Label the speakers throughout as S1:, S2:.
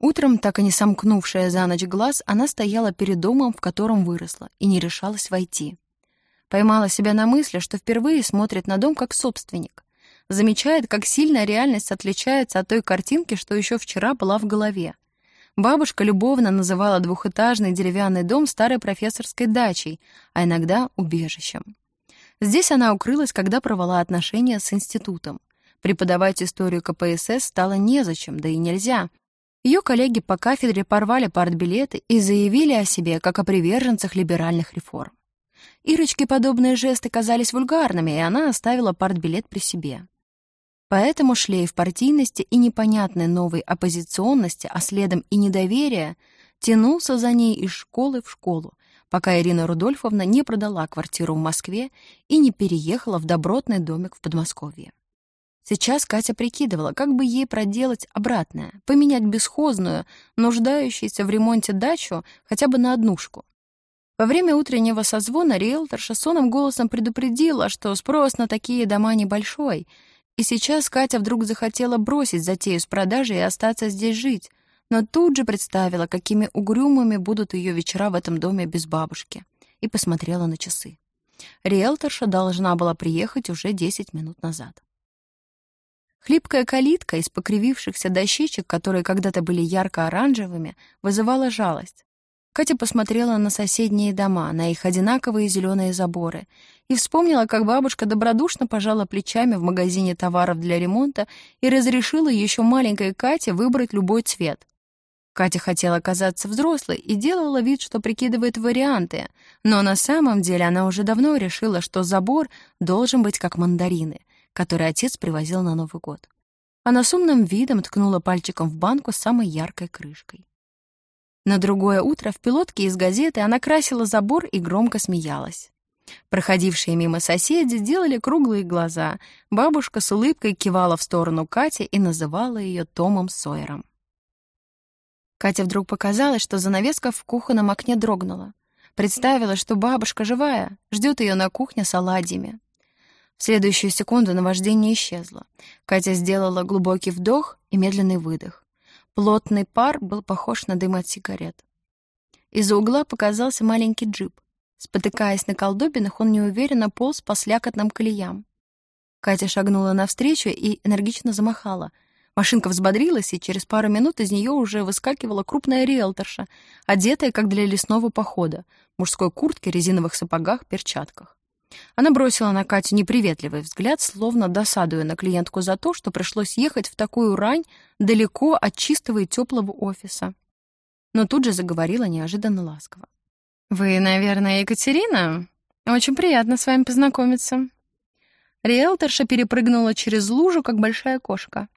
S1: Утром, так и не сомкнувшая за ночь глаз, она стояла перед домом, в котором выросла, и не решалась войти. Поймала себя на мысли, что впервые смотрит на дом как собственник. Замечает, как сильно реальность отличается от той картинки, что еще вчера была в голове. Бабушка любовно называла двухэтажный деревянный дом старой профессорской дачей, а иногда убежищем. Здесь она укрылась, когда провала отношения с институтом. Преподавать историю КПСС стало незачем, да и нельзя. Ее коллеги по кафедре порвали партбилеты и заявили о себе как о приверженцах либеральных реформ. Ирочке подобные жесты казались вульгарными, и она оставила партбилет при себе. Поэтому шлейф партийности и непонятной новой оппозиционности, а следом и недоверия, тянулся за ней из школы в школу, пока Ирина Рудольфовна не продала квартиру в Москве и не переехала в добротный домик в Подмосковье. Сейчас Катя прикидывала, как бы ей проделать обратное, поменять бесхозную, нуждающуюся в ремонте дачу хотя бы на однушку. Во время утреннего созвона риэлторша сонным голосом предупредила, что спрос на такие дома небольшой, и сейчас Катя вдруг захотела бросить затею с продажей и остаться здесь жить, но тут же представила, какими угрюмыми будут ее вечера в этом доме без бабушки, и посмотрела на часы. Риэлторша должна была приехать уже 10 минут назад. Хлипкая калитка из покривившихся дощечек, которые когда-то были ярко-оранжевыми, вызывала жалость. Катя посмотрела на соседние дома, на их одинаковые зеленые заборы, и вспомнила, как бабушка добродушно пожала плечами в магазине товаров для ремонта и разрешила еще маленькой Кате выбрать любой цвет. Катя хотела казаться взрослой и делала вид, что прикидывает варианты, но на самом деле она уже давно решила, что забор должен быть как мандарины, который отец привозил на Новый год. Она с умным видом ткнула пальчиком в банку с самой яркой крышкой. На другое утро в пилотке из газеты она красила забор и громко смеялась. Проходившие мимо соседи делали круглые глаза. Бабушка с улыбкой кивала в сторону Кати и называла ее Томом Сойером. Катя вдруг показалось, что занавеска в кухонном окне дрогнула. Представила, что бабушка живая, ждет ее на кухне с оладьями. В следующую секунду наваждение исчезло. Катя сделала глубокий вдох и медленный выдох. Плотный пар был похож на дым от сигарет. Из-за угла показался маленький джип. Спотыкаясь на колдобинах, он неуверенно полз по слякотным колеям. Катя шагнула навстречу и энергично замахала. Машинка взбодрилась, и через пару минут из нее уже выскакивала крупная риэлторша, одетая, как для лесного похода, мужской куртке, резиновых сапогах, перчатках. Она бросила на Катю неприветливый взгляд, словно досадуя на клиентку за то, что пришлось ехать в такую рань далеко от чистого и теплого офиса. Но тут же заговорила неожиданно ласково. «Вы, наверное, Екатерина? Очень приятно с вами познакомиться». Риэлторша перепрыгнула через лужу, как большая кошка.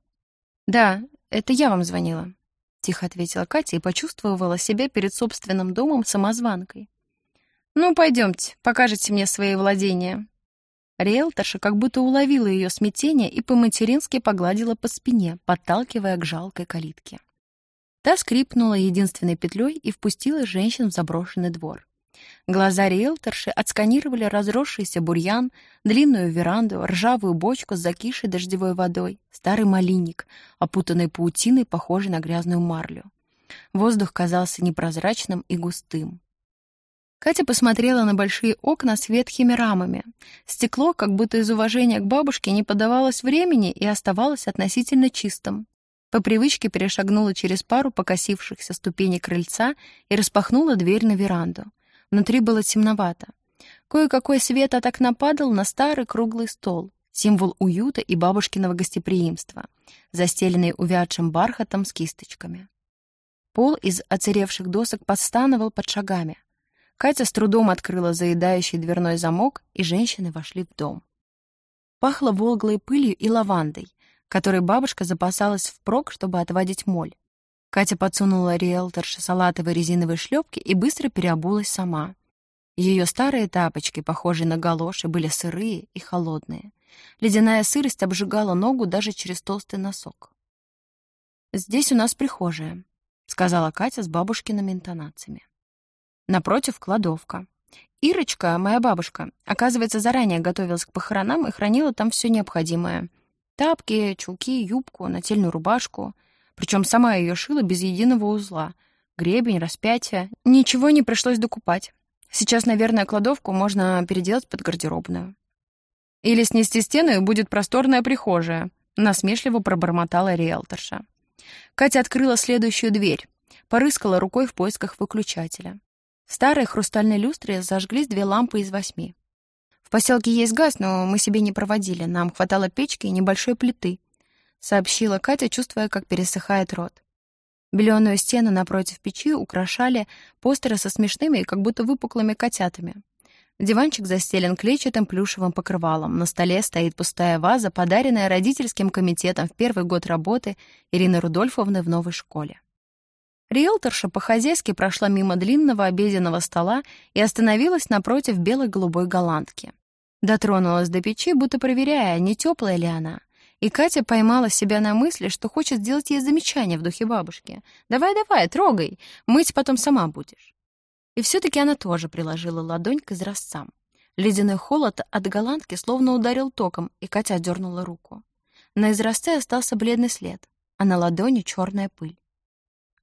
S1: «Да, это я вам звонила», — тихо ответила Катя и почувствовала себя перед собственным домом самозванкой. «Ну, пойдемте, покажете мне свои владения». Риэлторша как будто уловила ее смятение и по-матерински погладила по спине, подталкивая к жалкой калитке. Та скрипнула единственной петлей и впустила женщин в заброшенный двор. Глаза риэлторши отсканировали разросшийся бурьян, длинную веранду, ржавую бочку с закисшей дождевой водой, старый малинник, опутанный паутиной, похожий на грязную марлю. Воздух казался непрозрачным и густым. Катя посмотрела на большие окна с ветхими рамами. Стекло, как будто из уважения к бабушке, не подавалось времени и оставалось относительно чистым. По привычке перешагнула через пару покосившихся ступеней крыльца и распахнула дверь на веранду. Внутри было темновато. Кое-какой свет от окна падал на старый круглый стол, символ уюта и бабушкиного гостеприимства, застеленный увядшим бархатом с кисточками. Пол из оцаревших досок подстанывал под шагами. Катя с трудом открыла заедающий дверной замок, и женщины вошли в дом. Пахло волглой пылью и лавандой, которой бабушка запасалась впрок, чтобы отводить моль. Катя подсунула риэлторше салатовые резиновые шлепки и быстро переобулась сама. Ее старые тапочки, похожие на галоши, были сырые и холодные. Ледяная сырость обжигала ногу даже через толстый носок. «Здесь у нас прихожая», — сказала Катя с бабушкиными интонациями. Напротив — кладовка. Ирочка, моя бабушка, оказывается, заранее готовилась к похоронам и хранила там все необходимое. Тапки, чулки, юбку, нательную рубашку. Причем сама ее шила без единого узла. Гребень, распятие. Ничего не пришлось докупать. Сейчас, наверное, кладовку можно переделать под гардеробную. Или снести стену, и будет просторная прихожая, насмешливо пробормотала риэлторша. Катя открыла следующую дверь, порыскала рукой в поисках выключателя. В старой хрустальной люстре зажглись две лампы из восьми. В поселке есть газ, но мы себе не проводили, нам хватало печки и небольшой плиты, сообщила Катя, чувствуя, как пересыхает рот. Беленую стену напротив печи украшали постеры со смешными и как будто выпуклыми котятами. Диванчик застелен клетчатым плюшевым покрывалом. На столе стоит пустая ваза, подаренная родительским комитетом в первый год работы Ирины Рудольфовны в новой школе. Риэлторша по-хозяйски прошла мимо длинного обеденного стола и остановилась напротив белой голубой голландки. Дотронулась до печи, будто проверяя, не теплая ли она — и Катя поймала себя на мысли, что хочет сделать ей замечание в духе бабушки. «Давай-давай, трогай, мыть потом сама будешь». И все-таки она тоже приложила ладонь к изразцам. Ледяной холод от голландки словно ударил током, и Катя отдернула руку. На изразце остался бледный след, а на ладони черная пыль.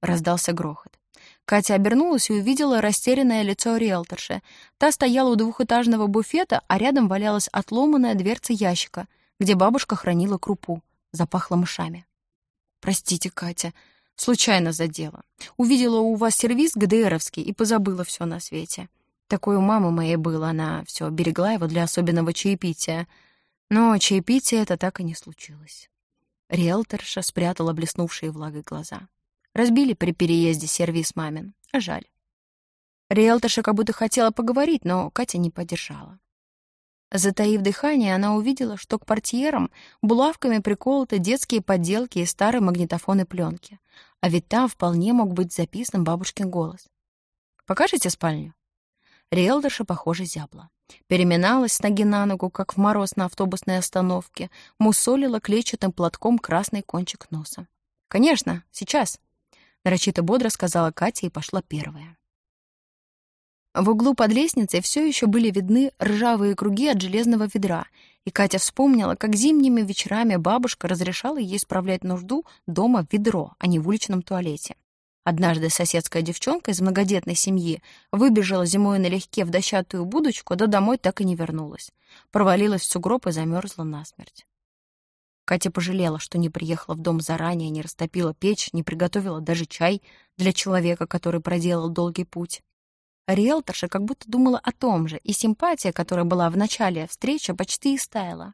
S1: Раздался грохот. Катя обернулась и увидела растерянное лицо риэлторши. Та стояла у двухэтажного буфета, а рядом валялась отломанная дверца ящика — где бабушка хранила крупу. Запахло мышами. «Простите, Катя, случайно задела. Увидела у вас сервиз ГДРовский и позабыла все на свете. Такой у мамы моей было, она все берегла его для особенного чаепития. Но чаепитие это так и не случилось». Риэлторша спрятала блеснувшие влагой глаза. Разбили при переезде сервис мамин, а жаль. Риэлторша как будто хотела поговорить, но Катя не поддержала. Затаив дыхание, она увидела, что к портьерам булавками приколоты детские подделки и старые магнитофоны пленки. А ведь там вполне мог быть записан бабушкин голос. «Покажете спальню?» Риэлторша, похоже, зябла. Переминалась с ноги на ногу, как в мороз на автобусной остановке, мусолила клетчатым платком красный кончик носа. «Конечно, сейчас», — нарочито бодро сказала Катя и пошла первая. В углу под лестницей все еще были видны ржавые круги от железного ведра, и Катя вспомнила, как зимними вечерами бабушка разрешала ей справлять нужду дома в ведро, а не в уличном туалете. Однажды соседская девчонка из многодетной семьи выбежала зимой налегке в дощатую будочку, да домой так и не вернулась. Провалилась в сугроб и замерзла насмерть. Катя пожалела, что не приехала в дом заранее, не растопила печь, не приготовила даже чай для человека, который проделал долгий путь. Риэлторша как будто думала о том же, и симпатия, которая была в начале встречи, почти истаяла.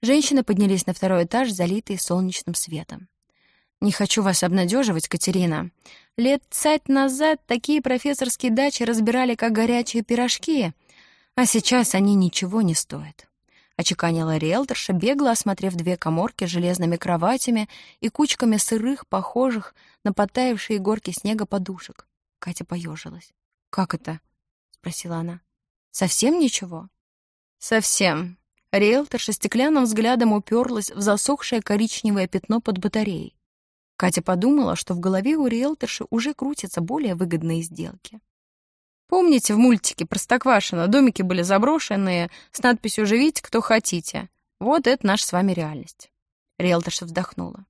S1: Женщины поднялись на второй этаж, залитые солнечным светом. «Не хочу вас обнадеживать, Катерина. Лет цать назад такие профессорские дачи разбирали, как горячие пирожки, а сейчас они ничего не стоят». Очеканила риэлторша, бегло осмотрев две коморки с железными кроватями и кучками сырых, похожих на потаявшие горки снега подушек. Катя поежилась. «Как это?» — спросила она. «Совсем ничего?» «Совсем». Риэлторша стеклянным взглядом уперлась в засохшее коричневое пятно под батареей. Катя подумала, что в голове у риэлторши уже крутятся более выгодные сделки. Помните, в мультике «Простоквашино» домики были заброшенные с надписью «Живите, кто хотите». Вот это наша с вами реальность. Риэлторша вздохнула.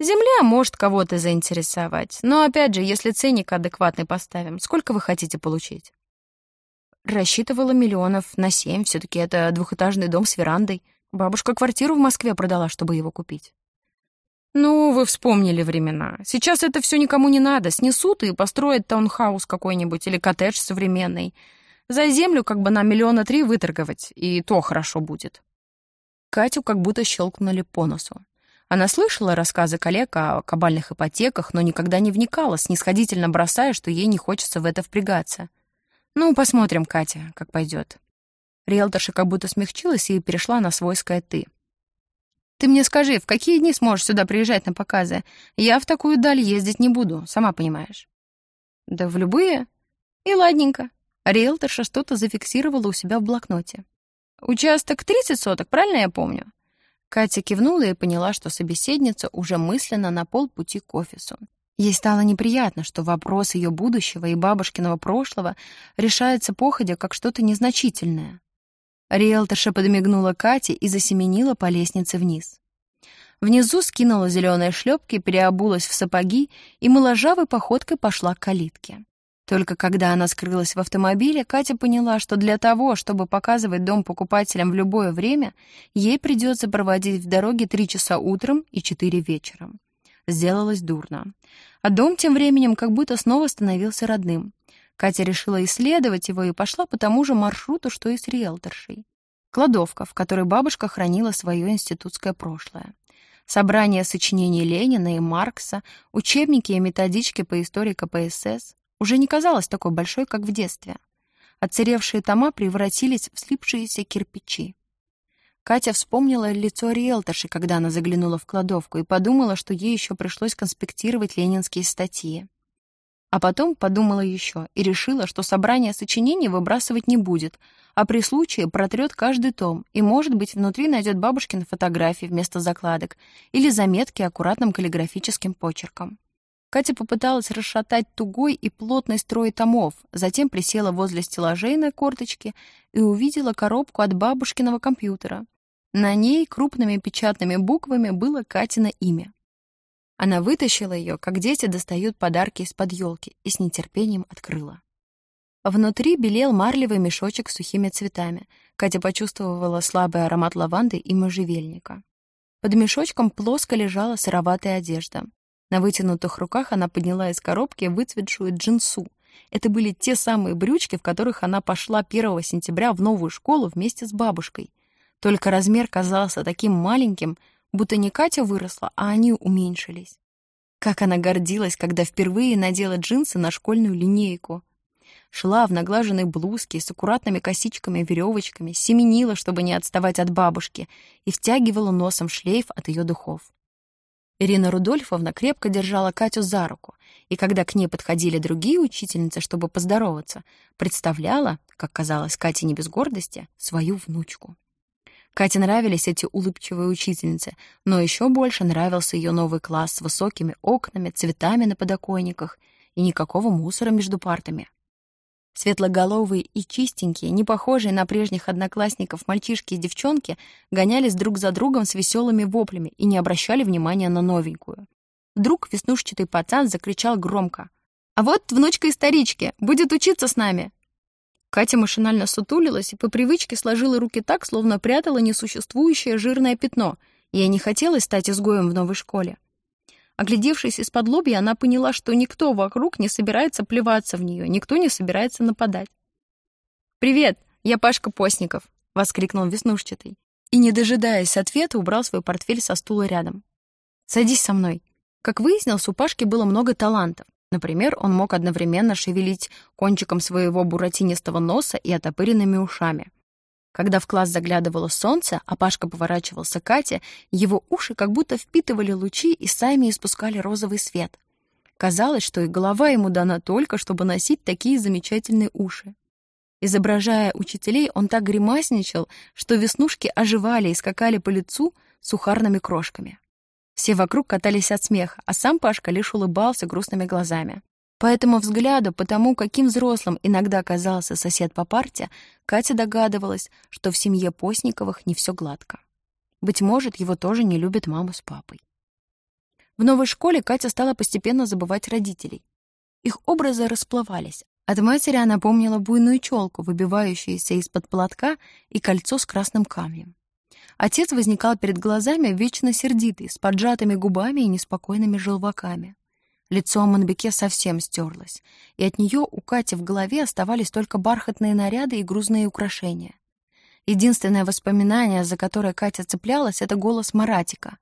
S1: Земля может кого-то заинтересовать, но опять же, если ценник адекватный поставим, сколько вы хотите получить? Рассчитывала миллионов на семь, все-таки это двухэтажный дом с верандой. Бабушка квартиру в Москве продала, чтобы его купить. Ну, вы вспомнили времена. Сейчас это все никому не надо. Снесут и построят таунхаус какой-нибудь или коттедж современный. За землю как бы на миллиона три выторговать, и то хорошо будет. Катю как будто щелкнули по носу. Она слышала рассказы коллег о кабальных ипотеках, но никогда не вникала, снисходительно бросая, что ей не хочется в это впрягаться. «Ну, посмотрим, Катя, как пойдет». Риэлторша как будто смягчилась и перешла на свойское «ты». «Ты мне скажи, в какие дни сможешь сюда приезжать на показы? Я в такую даль ездить не буду, сама понимаешь». «Да в любые. И ладненько». Риэлторша что-то зафиксировала у себя в блокноте. «Участок 30 соток, правильно я помню?» Катя кивнула и поняла, что собеседница уже мысленно на полпути к офису. Ей стало неприятно, что вопрос ее будущего и бабушкиного прошлого решается походя как что-то незначительное. Риэлторша подмигнула Кате и засеменила по лестнице вниз. Внизу скинула зеленые шлепки, переобулась в сапоги и моложавой походкой пошла к калитке. Только когда она скрылась в автомобиле, Катя поняла, что для того, чтобы показывать дом покупателям в любое время, ей придется проводить в дороге три часа утром и четыре вечером. Сделалось дурно. А дом тем временем как будто снова становился родным. Катя решила исследовать его и пошла по тому же маршруту, что и с риэлторшей. Кладовка, в которой бабушка хранила свое институтское прошлое. Собрание сочинений Ленина и Маркса, учебники и методички по истории КПСС, уже не казалась такой большой, как в детстве. Отсыревшие тома превратились в слипшиеся кирпичи. Катя вспомнила лицо риэлторши, когда она заглянула в кладовку, и подумала, что ей еще пришлось конспектировать ленинские статьи. А потом подумала еще и решила, что собрание сочинений выбрасывать не будет, а при случае протрет каждый том и, может быть, внутри найдет бабушкины фотографии вместо закладок или заметки аккуратным каллиграфическим почерком. Катя попыталась расшатать тугой и плотный строй томов, затем присела возле стеллажей на корточке и увидела коробку от бабушкиного компьютера. На ней крупными печатными буквами было Катина имя. Она вытащила ее, как дети достают подарки из-под елки, и с нетерпением открыла. Внутри белел марлевый мешочек с сухими цветами. Катя почувствовала слабый аромат лаванды и можжевельника. Под мешочком плоско лежала сыроватая одежда. На вытянутых руках она подняла из коробки выцветшую джинсу. Это были те самые брючки, в которых она пошла 1 сентября в новую школу вместе с бабушкой. Только размер казался таким маленьким, будто не Катя выросла, а они уменьшились. Как она гордилась, когда впервые надела джинсы на школьную линейку. Шла в наглаженной блузке с аккуратными косичками и веревочками, семенила, чтобы не отставать от бабушки, и втягивала носом шлейф от ее духов. Ирина Рудольфовна крепко держала Катю за руку, и когда к ней подходили другие учительницы, чтобы поздороваться, представляла, как казалось Кате не без гордости, свою внучку. Кате нравились эти улыбчивые учительницы, но еще больше нравился ее новый класс с высокими окнами, цветами на подоконниках и никакого мусора между партами. Светлоголовые и чистенькие, не похожие на прежних одноклассников мальчишки и девчонки, гонялись друг за другом с веселыми воплями и не обращали внимания на новенькую. Вдруг веснушчатый пацан закричал громко. «А вот внучка исторички, будет учиться с нами!» Катя машинально сутулилась и по привычке сложила руки так, словно прятала несуществующее жирное пятно. Ей не хотелось стать изгоем в новой школе. Оглядевшись из-под лобья, она поняла, что никто вокруг не собирается плеваться в нее, никто не собирается нападать. «Привет, я Пашка Постников», — воскликнул Веснушчатый. И, не дожидаясь ответа, убрал свой портфель со стула рядом. «Садись со мной». Как выяснилось, у Пашки было много талантов. Например, он мог одновременно шевелить кончиком своего буратинистого носа и отопыренными ушами. Когда в класс заглядывало солнце, а Пашка поворачивался к Кате, его уши как будто впитывали лучи и сами испускали розовый свет. Казалось, что и голова ему дана только, чтобы носить такие замечательные уши. Изображая учителей, он так гримасничал, что веснушки оживали и скакали по лицу сухарными крошками. Все вокруг катались от смеха, а сам Пашка лишь улыбался грустными глазами. По этому взгляду, по тому, каким взрослым иногда казался сосед по парте, Катя догадывалась, что в семье Постниковых не все гладко. Быть может, его тоже не любят мама с папой. В новой школе Катя стала постепенно забывать родителей. Их образы расплывались. От матери она помнила буйную челку, выбивающуюся из-под платка, и кольцо с красным камнем. Отец возникал перед глазами вечно сердитый, с поджатыми губами и неспокойными желваками. Лицо Манбеке совсем стерлось, и от нее у Кати в голове оставались только бархатные наряды и грузные украшения. Единственное воспоминание, за которое Катя цеплялась, — это голос Маратика.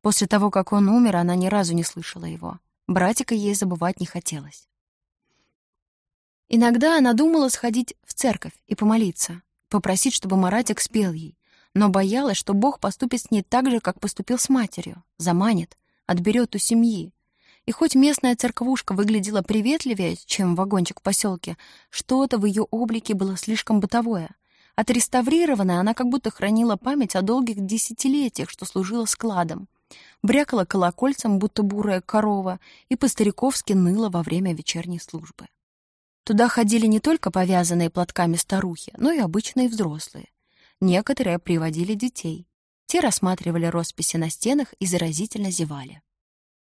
S1: После того, как он умер, она ни разу не слышала его. Братика ей забывать не хотелось. Иногда она думала сходить в церковь и помолиться, попросить, чтобы Маратик спел ей, но боялась, что Бог поступит с ней так же, как поступил с матерью, заманит, отберет у семьи, и хоть местная церквушка выглядела приветливее, чем вагончик в поселке, что-то в ее облике было слишком бытовое. Отреставрированная, она как будто хранила память о долгих десятилетиях, что служила складом. Брякала колокольцем, будто бурая корова, и по-стариковски ныла во время вечерней службы. Туда ходили не только повязанные платками старухи, но и обычные взрослые. Некоторые приводили детей. Все рассматривали росписи на стенах и заразительно зевали.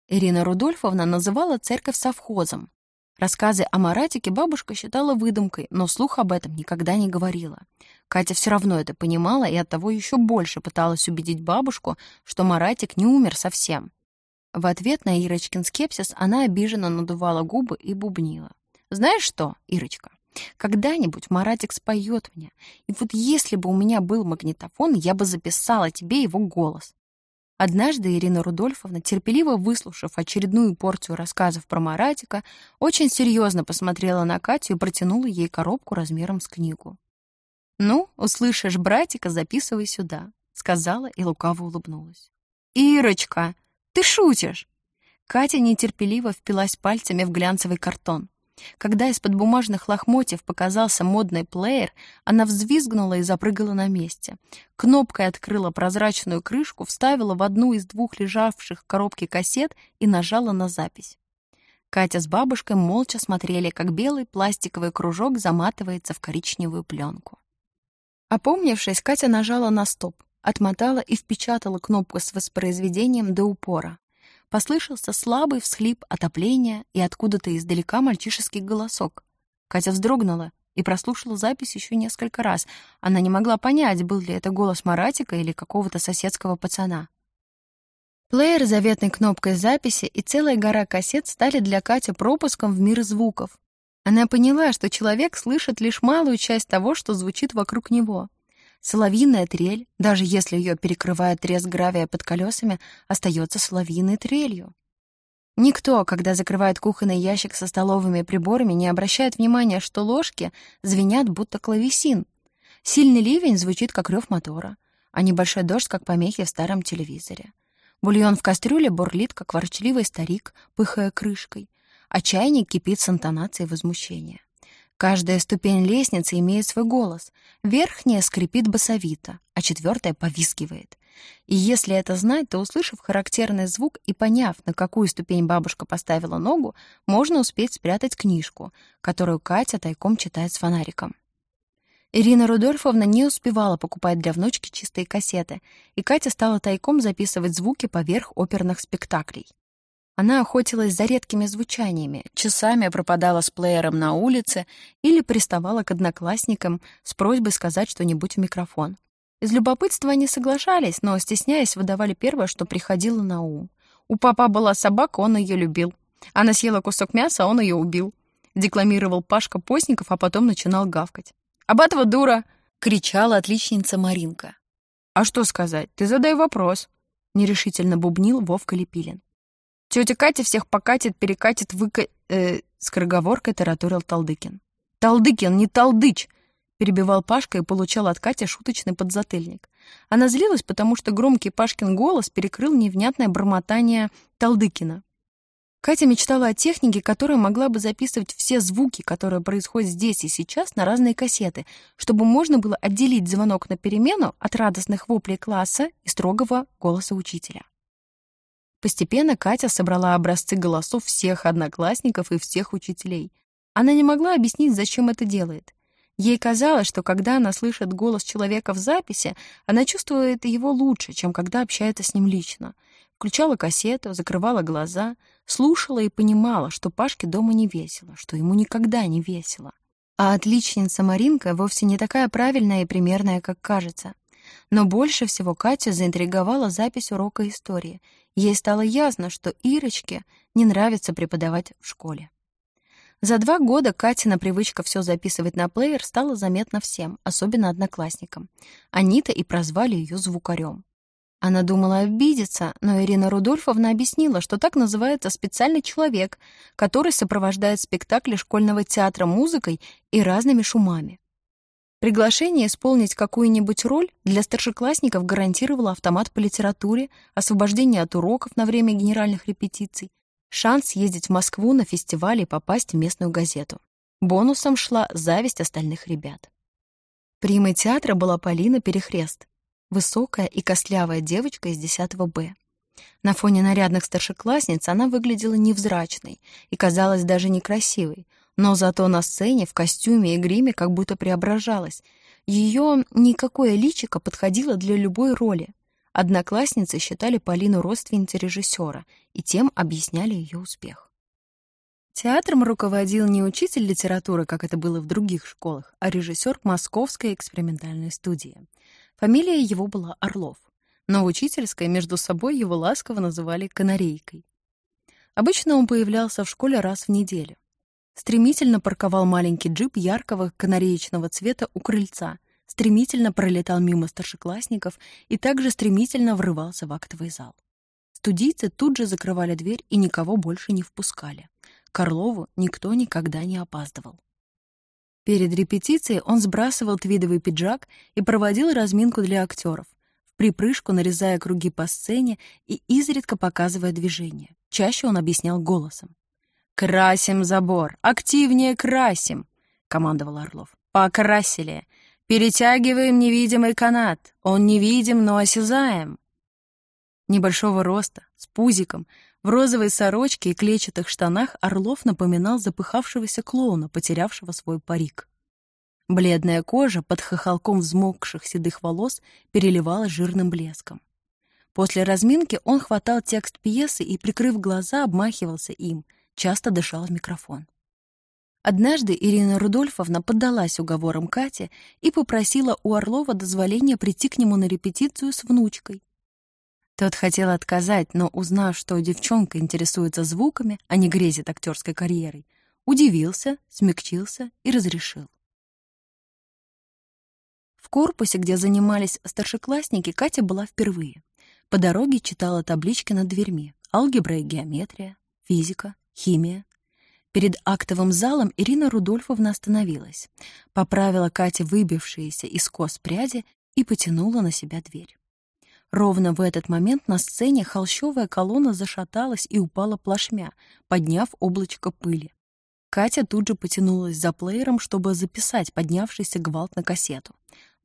S1: Ирина Рудольфовна называла церковь совхозом. Рассказы о Маратике бабушка считала выдумкой, но вслух об этом никогда не говорила. Катя все равно это понимала и оттого еще больше пыталась убедить бабушку, что Маратик не умер совсем. В ответ на Ирочкин скепсис она обиженно надувала губы и бубнила. «Знаешь что, Ирочка, когда-нибудь Маратик споет мне, и вот если бы у меня был магнитофон, я бы записала тебе его голос. Однажды Ирина Рудольфовна, терпеливо выслушав очередную порцию рассказов про Маратика, очень серьезно посмотрела на Катю и протянула ей коробку размером с книгу. «Ну, услышишь братика, записывай сюда», — сказала и лукаво улыбнулась. «Ирочка, ты шутишь!» Катя нетерпеливо впилась пальцами в глянцевый картон. Когда из-под бумажных лохмотьев показался модный плеер, она взвизгнула и запрыгала на месте. Кнопкой открыла прозрачную крышку, вставила в одну из двух лежавших в коробке кассет и нажала на запись. Катя с бабушкой молча смотрели, как белый пластиковый кружок заматывается в коричневую пленку. Опомнившись, Катя нажала на стоп, отмотала и впечатала кнопку с воспроизведением до упора. Послышался слабый всхлип отопления и откуда-то издалека мальчишеский голосок. Катя вздрогнула и прослушала запись еще несколько раз. Она не могла понять, был ли это голос Маратика или какого-то соседского пацана. Плеер заветной кнопкой записи и целая гора кассет стали для Кати пропуском в мир звуков. Она поняла, что человек слышит лишь малую часть того, что звучит вокруг него. Соловьиная трель, даже если ее перекрывает треск гравия под колесами, остается соловьиной трелью. Никто, когда закрывает кухонный ящик со столовыми приборами, не обращает внимания, что ложки звенят, будто клавесин. Сильный ливень звучит, как рев мотора, а небольшой дождь, как помехи в старом телевизоре. Бульон в кастрюле бурлит, как ворчливый старик, пыхая крышкой, а чайник кипит с интонацией возмущения. Каждая ступень лестницы имеет свой голос. Верхняя скрипит басовито, а четвертая повизгивает. И если это знать, то, услышав характерный звук и поняв, на какую ступень бабушка поставила ногу, можно успеть спрятать книжку, которую Катя тайком читает с фонариком. Ирина Рудольфовна не успевала покупать для внучки чистые кассеты, и Катя стала тайком записывать звуки поверх оперных спектаклей. Она охотилась за редкими звучаниями, часами пропадала с плеером на улице или приставала к одноклассникам с просьбой сказать что-нибудь в микрофон. Из любопытства они соглашались, но, стесняясь, выдавали первое, что приходило на ум. У папа была собака, он ее любил. Она съела кусок мяса, он ее убил. Декламировал Пашка Постников, а потом начинал гавкать. «Абатова дура!» — кричала отличница Маринка. «А что сказать? Ты задай вопрос!» — нерешительно бубнил Вовка Лепилин. Тетя Катя всех покатит, перекатит, выка... Э, скороговоркой тараторил Талдыкин. «Талдыкин, не Талдыч!» перебивал Пашка и получал от Кати шуточный подзатыльник. Она злилась, потому что громкий Пашкин голос перекрыл невнятное бормотание Талдыкина. Катя мечтала о технике, которая могла бы записывать все звуки, которые происходят здесь и сейчас, на разные кассеты, чтобы можно было отделить звонок на перемену от радостных воплей класса и строгого голоса учителя. Постепенно Катя собрала образцы голосов всех одноклассников и всех учителей. Она не могла объяснить, зачем это делает. Ей казалось, что когда она слышит голос человека в записи, она чувствует его лучше, чем когда общается с ним лично. Включала кассету, закрывала глаза, слушала и понимала, что Пашке дома не весело, что ему никогда не весело. А отличница Маринка вовсе не такая правильная и примерная, как кажется. Но больше всего Катю заинтриговала запись урока истории. Ей стало ясно, что Ирочке не нравится преподавать в школе. За два года Катина привычка все записывать на плеер стала заметна всем, особенно одноклассникам. Они-то и прозвали ее звукарем. Она думала обидеться, но Ирина Рудольфовна объяснила, что так называется специальный человек, который сопровождает спектакли школьного театра музыкой и разными шумами. Приглашение исполнить какую-нибудь роль для старшеклассников гарантировало автомат по литературе, освобождение от уроков на время генеральных репетиций, шанс ездить в Москву на фестиваль и попасть в местную газету. Бонусом шла зависть остальных ребят. Примой театра была Полина Перехрест, высокая и костлявая девочка из 10 Б. На фоне нарядных старшеклассниц она выглядела невзрачной и казалась даже некрасивой, но зато на сцене в костюме и гриме как будто преображалась. Ее никакое личико подходило для любой роли. Одноклассницы считали Полину родственницей режиссера и тем объясняли ее успех. Театром руководил не учитель литературы, как это было в других школах, а режиссер Московской экспериментальной студии. Фамилия его была Орлов, но в учительской между собой его ласково называли «канарейкой». Обычно он появлялся в школе раз в неделю. Стремительно парковал маленький джип яркого канареечного цвета у крыльца, стремительно пролетал мимо старшеклассников и также стремительно врывался в актовый зал. Студийцы тут же закрывали дверь и никого больше не впускали. К Орлову никто никогда не опаздывал. Перед репетицией он сбрасывал твидовый пиджак и проводил разминку для актеров, в припрыжку нарезая круги по сцене и изредка показывая движение. Чаще он объяснял голосом. «Красим забор! Активнее красим!» — командовал Орлов. «Покрасили! Перетягиваем невидимый канат! Он невидим, но осязаем!» Небольшого роста, с пузиком, в розовой сорочке и клетчатых штанах Орлов напоминал запыхавшегося клоуна, потерявшего свой парик. Бледная кожа под хохолком взмокших седых волос переливалась жирным блеском. После разминки он хватал текст пьесы и, прикрыв глаза, обмахивался им, часто дышал в микрофон. Однажды Ирина Рудольфовна поддалась уговорам Кати и попросила у Орлова дозволения прийти к нему на репетицию с внучкой. Тот хотел отказать, но, узнав, что девчонка интересуется звуками, а не грезит актерской карьерой, удивился, смягчился и разрешил. В корпусе, где занимались старшеклассники, Катя была впервые. По дороге читала таблички над дверьми. Алгебра и геометрия, физика, химия. Перед актовым залом Ирина Рудольфовна остановилась, поправила Кате выбившиеся из кос пряди и потянула на себя дверь. Ровно в этот момент на сцене холщовая колонна зашаталась и упала плашмя, подняв облачко пыли. Катя тут же потянулась за плеером, чтобы записать поднявшийся гвалт на кассету.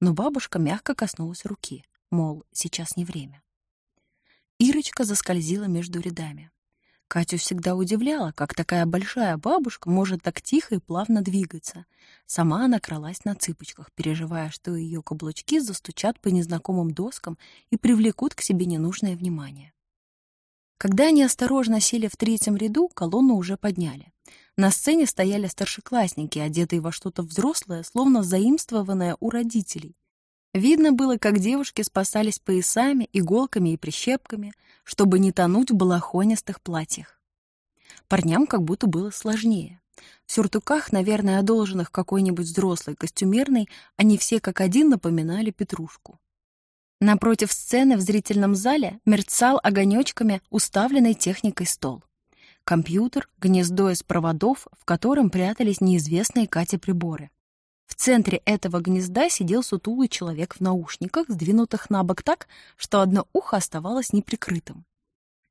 S1: Но бабушка мягко коснулась руки, мол, сейчас не время. Ирочка заскользила между рядами. Катю всегда удивляло, как такая большая бабушка может так тихо и плавно двигаться. Сама она кралась на цыпочках, переживая, что ее каблучки застучат по незнакомым доскам и привлекут к себе ненужное внимание. Когда они осторожно сели в третьем ряду, колонну уже подняли. На сцене стояли старшеклассники, одетые во что-то взрослое, словно заимствованное у родителей. Видно было, как девушки спасались поясами, иголками и прищепками, чтобы не тонуть в балахонистых платьях. Парням как будто было сложнее. В сюртуках, наверное, одолженных какой-нибудь взрослой костюмерной, они все как один напоминали петрушку. Напротив сцены в зрительном зале мерцал огонечками уставленный техникой стол. Компьютер, гнездо из проводов, в котором прятались неизвестные Кате приборы. Центре этого гнезда сидел сутулый человек в наушниках, сдвинутых на бок так, что одно ухо оставалось неприкрытым.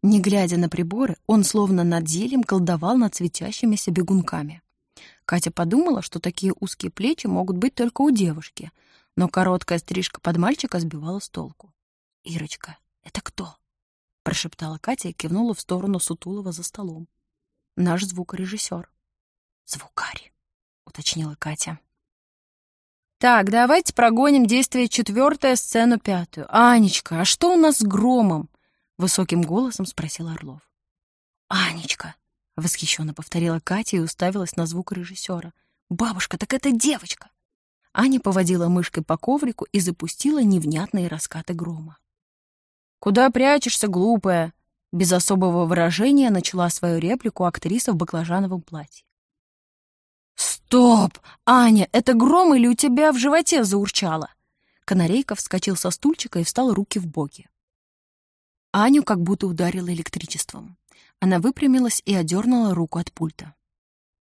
S1: Не глядя на приборы, он словно над зельем колдовал над светящимися бегунками. Катя подумала, что такие узкие плечи могут быть только у девушки, но короткая стрижка под мальчика сбивала с толку. «Ирочка, это кто?» — прошептала Катя и кивнула в сторону Сутулова за столом. «Наш звукорежиссер». «Звукарь», — уточнила Катя. Так, давайте прогоним действие четвертое, сцену пятую. Анечка, а что у нас с громом? Высоким голосом спросил Орлов. Анечка, восхищенно повторила Катя и уставилась на звук режиссера. Бабушка, так это девочка. Аня поводила мышкой по коврику и запустила невнятные раскаты грома. «Куда прячешься, глупая?» Без особого выражения начала свою реплику актриса в баклажановом платье. «Стоп! Аня, это гром или у тебя в животе заурчало?» Канарейка вскочил со стульчика и встал руки в боки. Аню как будто ударило электричеством. Она выпрямилась и одернула руку от пульта.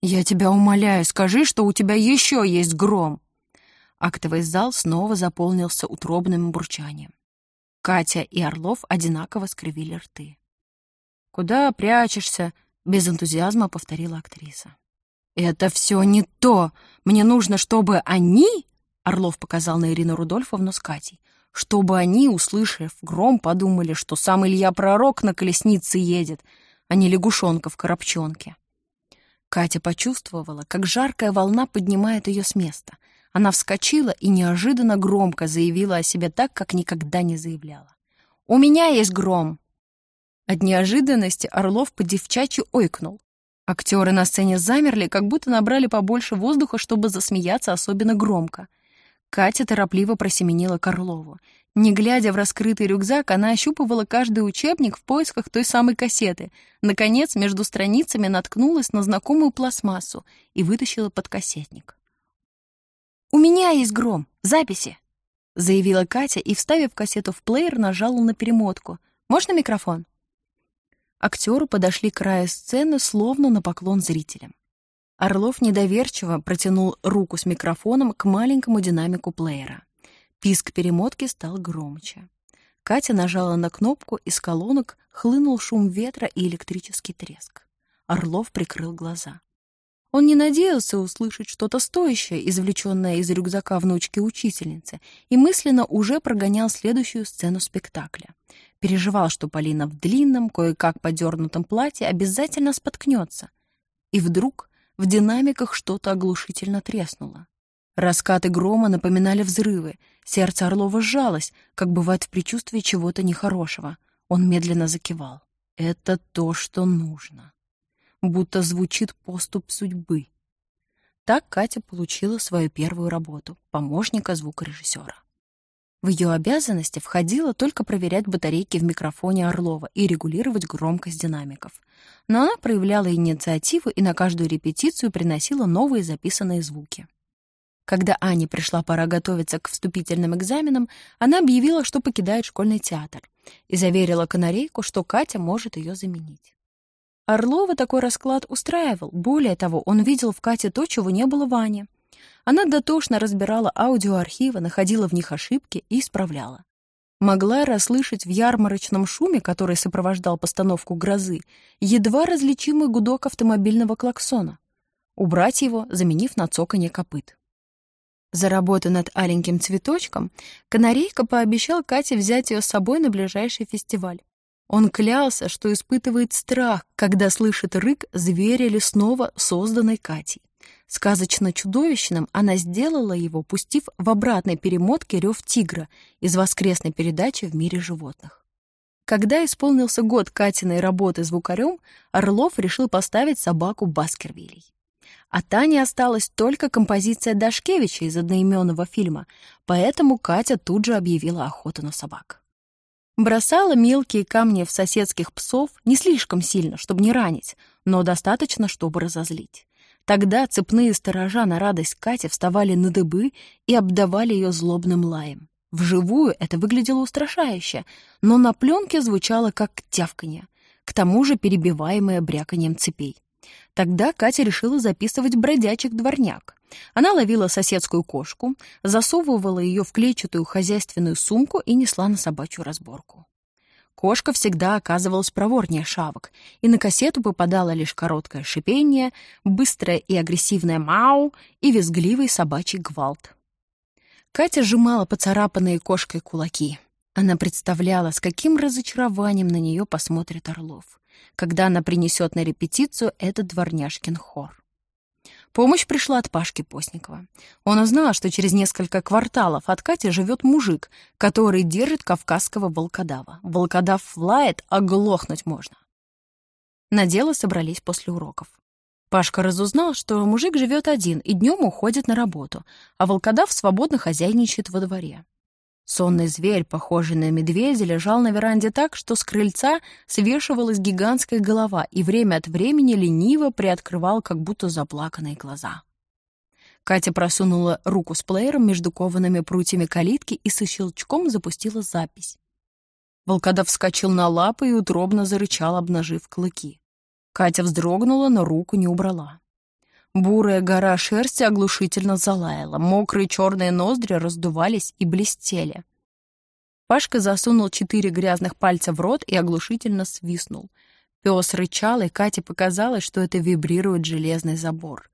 S1: «Я тебя умоляю, скажи, что у тебя еще есть гром!» Актовый зал снова заполнился утробным бурчанием. Катя и Орлов одинаково скривили рты. «Куда прячешься?» — без энтузиазма повторила актриса. «Это все не то. Мне нужно, чтобы они...» Орлов показал на Ирину Рудольфовну с Катей. «Чтобы они, услышав гром, подумали, что сам Илья Пророк на колеснице едет, а не лягушонка в коробчонке». Катя почувствовала, как жаркая волна поднимает ее с места. Она вскочила и неожиданно громко заявила о себе так, как никогда не заявляла. У меня есть гром!» От неожиданности Орлов по-девчачьи ойкнул. Актеры на сцене замерли, как будто набрали побольше воздуха, чтобы засмеяться особенно громко. Катя торопливо просеменила к. Не глядя в раскрытый рюкзак, она ощупывала каждый учебник в поисках той самой кассеты. Наконец, между страницами наткнулась на знакомую пластмассу и вытащила подкассетник. «У меня есть гром, записи!» — заявила Катя и, вставив кассету в плеер, нажала на перемотку. «Можно микрофон?» Актеры подошли к краю сцены, словно на поклон зрителям. Орлов недоверчиво протянул руку с микрофоном к маленькому динамику плеера. Писк перемотки стал громче. Катя нажала на кнопку, из колонок хлынул шум ветра и электрический треск. Орлов прикрыл глаза. Он не надеялся услышать что-то стоящее, извлеченное из рюкзака внучки-учительницы, и мысленно уже прогонял следующую сцену спектакля. Переживал, что Полина в длинном, кое-как подернутом платье обязательно споткнется. И вдруг в динамиках что-то оглушительно треснуло. Раскаты грома напоминали взрывы. Сердце Орлова сжалось, как бывает в предчувствии чего-то нехорошего. Он медленно закивал. Это то, что нужно. Будто звучит поступ судьбы. Так Катя получила свою первую работу — помощника звукорежиссера. В ее обязанности входило только проверять батарейки в микрофоне Орлова и регулировать громкость динамиков. Но она проявляла инициативу и на каждую репетицию приносила новые записанные звуки. Когда Ане пришла пора готовиться к вступительным экзаменам, она объявила, что покидает школьный театр, и заверила канарейку, что Катя может ее заменить. Орлова такой расклад устраивал. Более того, он видел в Кате то, чего не было в Ане — она дотошно разбирала аудиоархивы, находила в них ошибки и исправляла. Могла расслышать в ярмарочном шуме, который сопровождал постановку грозы, едва различимый гудок автомобильного клаксона. Убрать его, заменив на цоканье копыт. За работу над аленьким цветочком канарейка пообещал Кате взять ее с собой на ближайший фестиваль. Он клялся, что испытывает страх, когда слышит рык зверя лесного, созданной Катей. Сказочно чудовищным она сделала его, пустив в обратной перемотке рев тигра из воскресной передачи «В мире животных». Когда исполнился год Катиной работы звукарем, Орлов решил поставить собаку Баскервилей. А Тане осталась только композиция Дашкевича из одноименного фильма, поэтому Катя тут же объявила охоту на собак. Бросала мелкие камни в соседских псов не слишком сильно, чтобы не ранить, но достаточно, чтобы разозлить. Тогда цепные сторожа на радость Кате вставали на дыбы и обдавали ее злобным лаем. Вживую это выглядело устрашающе, но на пленке звучало как тявканье, к тому же перебиваемое бряканьем цепей. Тогда Катя решила записывать бродячих дворняк. Она ловила соседскую кошку, засовывала ее в клетчатую хозяйственную сумку и несла на собачью разборку. Кошка всегда оказывалась проворнее шавок, и на кассету попадало лишь короткое шипение, быстрое и агрессивное «мау» и визгливый собачий гвалт. Катя сжимала поцарапанные кошкой кулаки. Она представляла, с каким разочарованием на нее посмотрит Орлов, когда она принесет на репетицию этот дворняжкин хор. Помощь пришла от Пашки Постникова. Он узнал, что через несколько кварталов от Кати живет мужик, который держит кавказского волкодава. Волкодав лает, а глохнуть можно. На дело собрались после уроков. Пашка разузнал, что мужик живет один и днем уходит на работу, а волкодав свободно хозяйничает во дворе. Сонный зверь, похожий на медведя, лежал на веранде так, что с крыльца свешивалась гигантская голова и время от времени лениво приоткрывал как будто заплаканные глаза. Катя просунула руку с плеером между коваными прутьями калитки и со щелчком запустила запись. Волкодав вскочил на лапы и утробно зарычал, обнажив клыки. Катя вздрогнула, но руку не убрала. Бурая гора шерсти оглушительно залаяла, мокрые черные ноздри раздувались и блестели. Пашка засунул четыре грязных пальца в рот и оглушительно свистнул. Пес рычал, и Кате показалось, что это вибрирует железный забор.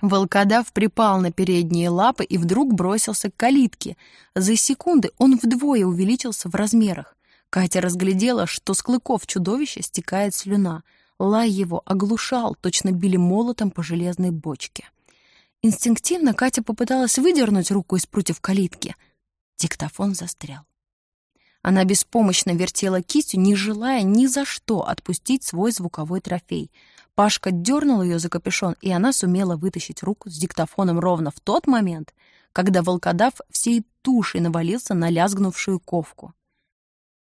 S1: Волкодав припал на передние лапы и вдруг бросился к калитке. За секунды он вдвое увеличился в размерах. Катя разглядела, что с клыков чудовища стекает слюна — Лай его оглушал, точно били молотом по железной бочке. Инстинктивно Катя попыталась выдернуть руку из прутьев калитки. Диктофон застрял. Она беспомощно вертела кистью, не желая ни за что отпустить свой звуковой трофей. Пашка дернул ее за капюшон, и она сумела вытащить руку с диктофоном ровно в тот момент, когда волкодав всей тушей навалился на лязгнувшую ковку.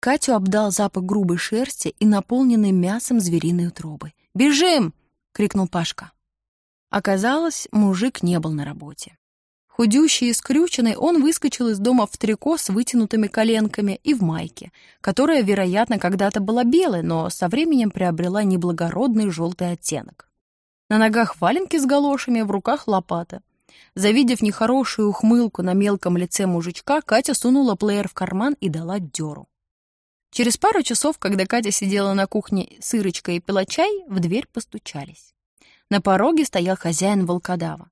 S1: Катю обдал запах грубой шерсти и наполненный мясом звериной утробы. «Бежим!» — крикнул Пашка. Оказалось, мужик не был на работе. Худющий и скрюченный, он выскочил из дома в трико с вытянутыми коленками и в майке, которая, вероятно, когда-то была белой, но со временем приобрела неблагородный желтый оттенок. На ногах валенки с галошами, в руках лопата. Завидев нехорошую ухмылку на мелком лице мужичка, Катя сунула плеер в карман и дала дёру. Через пару часов, когда Катя сидела на кухне с Ирочкой и пила чай, в дверь постучались. На пороге стоял хозяин волкодава.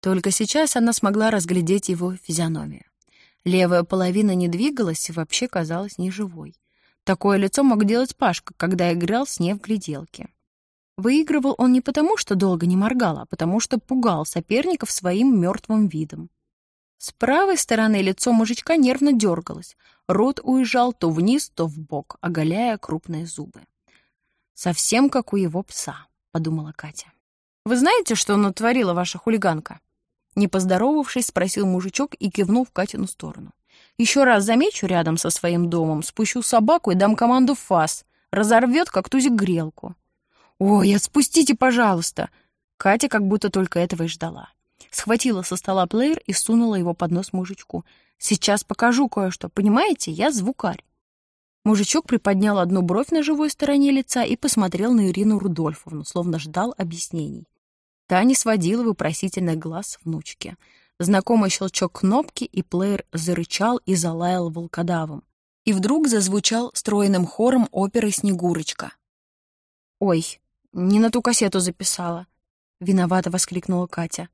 S1: Только сейчас она смогла разглядеть его физиономию. Левая половина не двигалась и вообще казалась неживой. Такое лицо мог делать Пашка, когда играл с ней в гляделки. Выигрывал он не потому, что долго не моргал, а потому что пугал соперников своим мертвым видом. С правой стороны лицо мужичка нервно дергалось, рот уезжал то вниз, то в бок, оголяя крупные зубы. «Совсем как у его пса», — подумала Катя. «Вы знаете, что натворила ваша хулиганка?» Не поздоровавшись, спросил мужичок и кивнул в Катину сторону. «Еще раз замечу рядом со своим домом, спущу собаку и дам команду фас. Разорвет, как тузик, грелку». «Ой, отпустите, пожалуйста!» Катя как будто только этого и ждала. Схватила со стола плеер и сунула его под нос мужичку. «Сейчас покажу кое-что. Понимаете, я звукарь». Мужичок приподнял одну бровь на живой стороне лица и посмотрел на Ирину Рудольфовну, словно ждал объяснений. Та не сводила вопросительных глаз внучки. Знакомый щелчок кнопки, и плеер зарычал и залаял волкодавом. И вдруг зазвучал стройным хором оперы «Снегурочка». «Ой, не на ту кассету записала», — виновато воскликнула Катя.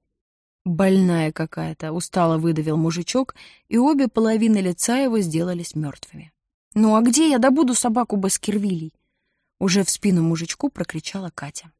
S1: «Больная какая-то», — устало выдавил мужичок, и обе половины лица его сделались мертвыми. «Ну а где я добуду собаку Баскервилей?» Уже в спину мужичку прокричала Катя.